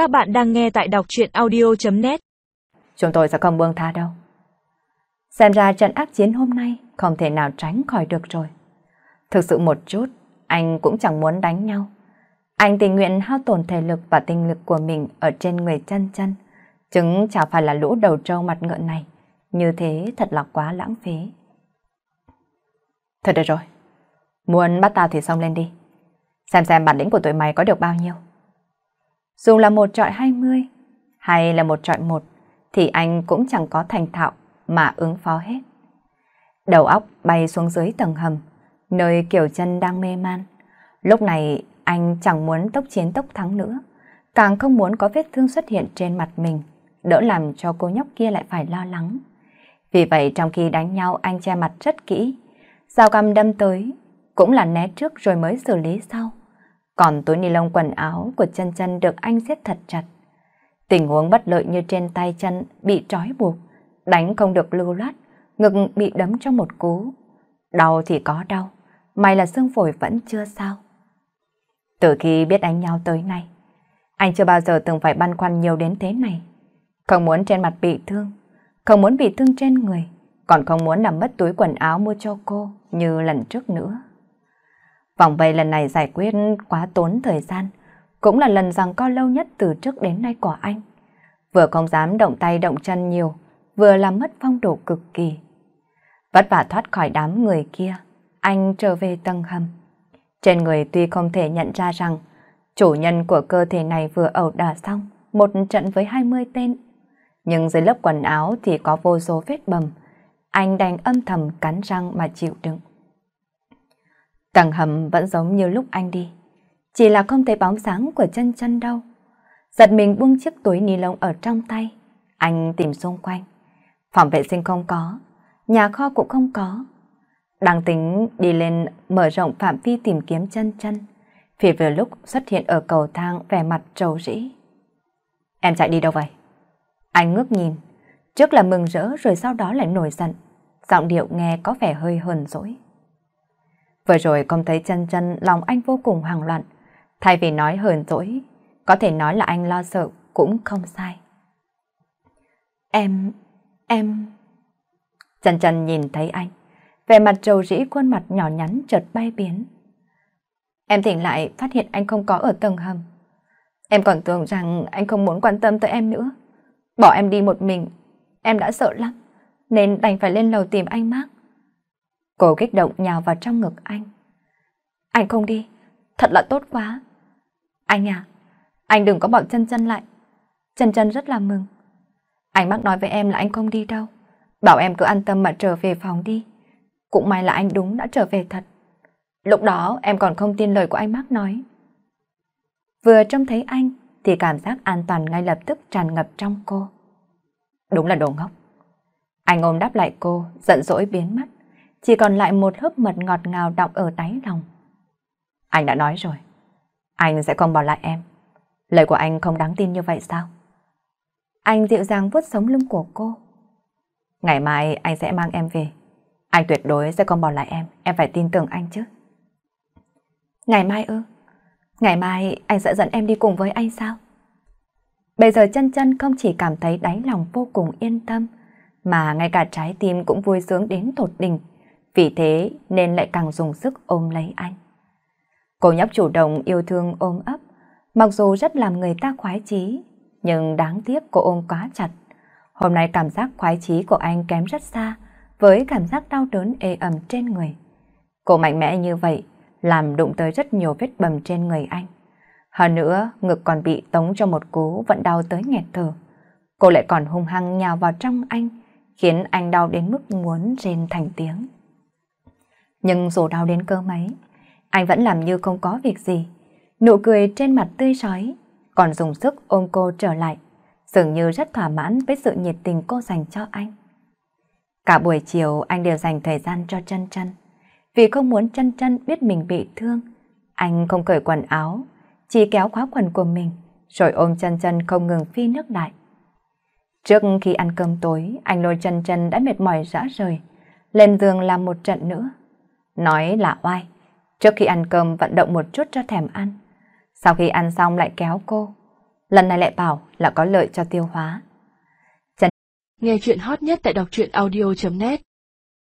Các bạn đang nghe tại đọc truyện audio.net Chúng tôi sẽ không buông tha đâu. Xem ra trận ác chiến hôm nay không thể nào tránh khỏi được rồi. Thực sự một chút, anh cũng chẳng muốn đánh nhau. Anh tình nguyện hao tổn thể lực và tinh lực của mình ở trên người chân chân. Chứng chả phải là lũ đầu trâu mặt ngợn này. Như thế thật là quá lãng phí. thật được rồi. Muốn bắt tao thì xông lên đi. Xem xem bản lĩnh của tụi mày có được bao nhiêu. Dù là một trọi hai mươi hay là một trọi một thì anh cũng chẳng có thành thạo mà ứng phó hết. Đầu óc bay xuống dưới tầng hầm, nơi kiểu chân đang mê man. Lúc này anh chẳng muốn tốc chiến tốc thắng nữa, càng không muốn có vết thương xuất hiện trên mặt mình, đỡ làm cho cô nhóc kia lại phải lo lắng. Vì vậy trong khi đánh nhau anh che mặt rất kỹ, dao găm đâm tới, cũng là né trước rồi mới xử lý sau. Còn túi ni lông quần áo của chân chân được anh siết thật chặt. Tình huống bất lợi như trên tay chân bị trói buộc, đánh không được lưu loát, ngực bị đấm trong một cú. Đau thì có đau, may là xương phổi vẫn chưa sao. Từ khi biết đánh nhau tới nay, anh chưa bao giờ từng phải băn khoăn nhiều đến thế này. Không muốn trên mặt bị thương, không muốn bị thương trên người, còn không muốn làm mất túi quần áo mua cho cô như lần trước nữa. Vòng vây lần này giải quyết quá tốn thời gian, cũng là lần rằng co lâu nhất từ trước đến nay của anh. Vừa không dám động tay động chân nhiều, vừa làm mất phong độ cực kỳ. Vất vả thoát khỏi đám người kia, anh trở về tầng hầm. Trên người tuy không thể nhận ra rằng chủ nhân của cơ thể này vừa ẩu đả xong một trận với 20 tên. Nhưng dưới lớp quần áo thì có vô số vết bầm. Anh đành âm thầm cắn răng mà chịu đựng. Tầng hầm vẫn giống như lúc anh đi. Chỉ là không thấy bóng sáng của chân chân đâu. Giật mình buông chiếc túi ni lông ở trong tay. Anh tìm xung quanh. Phòng vệ sinh không có. Nhà kho cũng không có. Đang tính đi lên mở rộng phạm vi tìm kiếm chân chân. Vì vừa lúc xuất hiện ở cầu thang vẻ mặt trầu rĩ. Em chạy đi đâu vậy? Anh ngước nhìn. Trước là mừng rỡ rồi sau đó lại nổi giận. Giọng điệu nghe có vẻ hơi hờn dỗi. Vừa rồi công thấy chân chân lòng anh vô cùng hoảng loạn. Thay vì nói hờn dỗi, có thể nói là anh lo sợ cũng không sai. Em, em... Chân chân nhìn thấy anh, vẻ mặt trầu rĩ khuôn mặt nhỏ nhắn chợt bay biến. Em tỉnh lại phát hiện anh không có ở tầng hầm. Em còn tưởng rằng anh không muốn quan tâm tới em nữa. Bỏ em đi một mình, em đã sợ lắm, nên đành phải lên lầu tìm anh Mark. Cô kích động nhào vào trong ngực anh. Anh không đi, thật là tốt quá. Anh à, anh đừng có bỏ chân chân lại. Chân chân rất là mừng. Anh bác nói với em là anh không đi đâu. Bảo em cứ an tâm mà trở về phòng đi. Cũng may là anh đúng đã trở về thật. Lúc đó em còn không tin lời của anh bác nói. Vừa trông thấy anh thì cảm giác an toàn ngay lập tức tràn ngập trong cô. Đúng là đồ ngốc. Anh ôm đáp lại cô, giận dỗi biến mất chỉ còn lại một hớp mật ngọt ngào đọng ở đáy lòng. Anh đã nói rồi, anh sẽ không bỏ lại em. Lời của anh không đáng tin như vậy sao? Anh dịu dàng vuốt sống lưng của cô. Ngày mai anh sẽ mang em về. Anh tuyệt đối sẽ không bỏ lại em, em phải tin tưởng anh chứ. Ngày mai ư? Ngày mai anh sẽ dẫn em đi cùng với anh sao? Bây giờ chân chân không chỉ cảm thấy đáy lòng vô cùng yên tâm, mà ngay cả trái tim cũng vui sướng đến tột đỉnh vì thế nên lại càng dùng sức ôm lấy anh. Cô nhóc chủ động yêu thương ôm ấp, mặc dù rất làm người ta khoái chí, nhưng đáng tiếc cô ôm quá chặt. Hôm nay cảm giác khoái chí của anh kém rất xa với cảm giác đau đớn ê ẩm trên người. Cô mạnh mẽ như vậy, làm đụng tới rất nhiều vết bầm trên người anh. Hơn nữa, ngực còn bị tống cho một cú vẫn đau tới nghẹt thở. Cô lại còn hung hăng nhào vào trong anh, khiến anh đau đến mức muốn rên thành tiếng. Nhưng dù đau đến cơ mấy, anh vẫn làm như không có việc gì. Nụ cười trên mặt tươi sói, còn dùng sức ôm cô trở lại, dường như rất thỏa mãn với sự nhiệt tình cô dành cho anh. Cả buổi chiều anh đều dành thời gian cho chân chân. Vì không muốn chân chân biết mình bị thương, anh không cởi quần áo, chỉ kéo khóa quần của mình, rồi ôm chân chân không ngừng phi nước đại. Trước khi ăn cơm tối, anh lôi chân chân đã mệt mỏi rã rời, lên giường làm một trận nữa. Nói là oai, trước khi ăn cơm vận động một chút cho thèm ăn. Sau khi ăn xong lại kéo cô. lần này lại bảo là có lợi cho tiêu hóa. Nghe chuyện hot nhất tại đọc truyện audio.net